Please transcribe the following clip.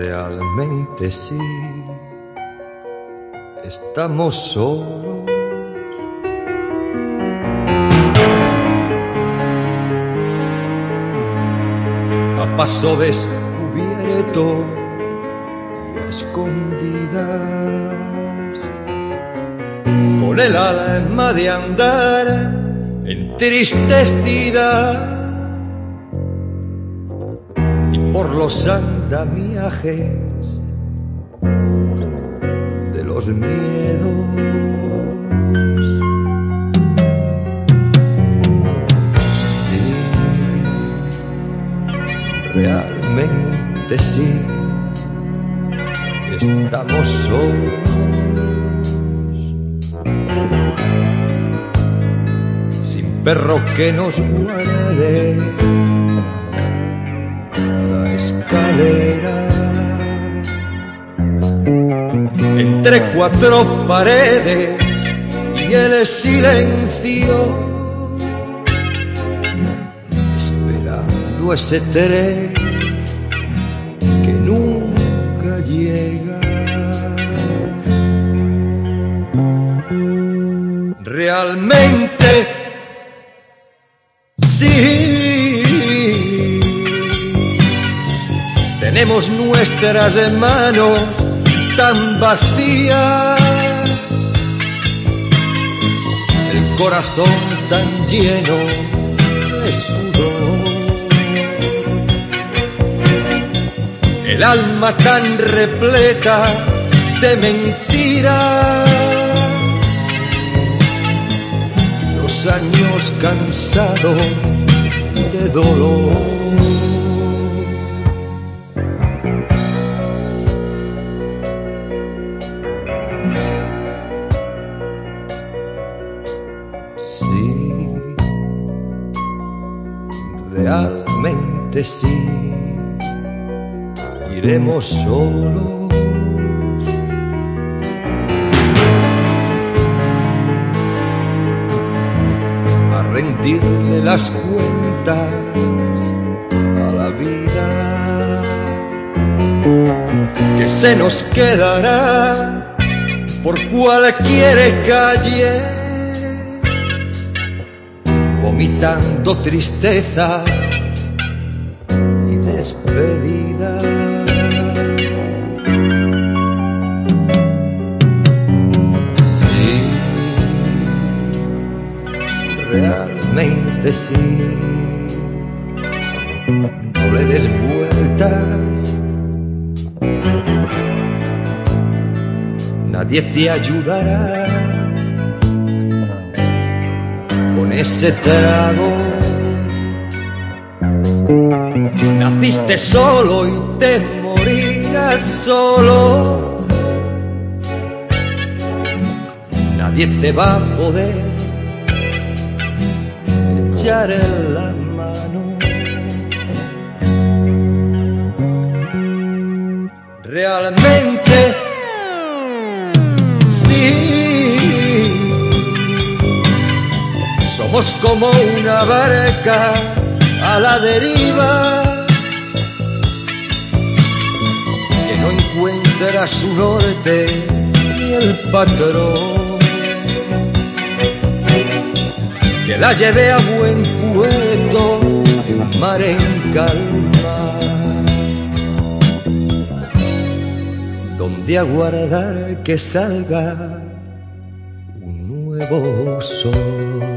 realmente sí, estamos solos. A paso descubierto y escondidas. Con el alma de andar entristecida los andamiajes de los miedos. Sí, realmente sí, estamos solos. Perro que nos guarde escalera. Entre cuatro paredes y el silencio, esperando ese tren que nunca llega. Realmente tenemos nuestras manos tan vacías, el corazón tan lleno de sudor, el alma tan repleta de mentiras años cansados de dolor. Sí, iremos solos. Rendirle las cuentas a la vida que se nos quedará por cualquier calle vomitando tristeza despedida. realmente sí. No le des vueltas. Nadie te ayudará con ese trago. Naciste solo y te morirás solo. Nadie te va a poder en la mano. Realmente sí, somos como una barca la deriva que no encuentra su norte ni el patrón que la lleve a buen puerto, mar en calma, donde aguardar que salga un nuevo sol.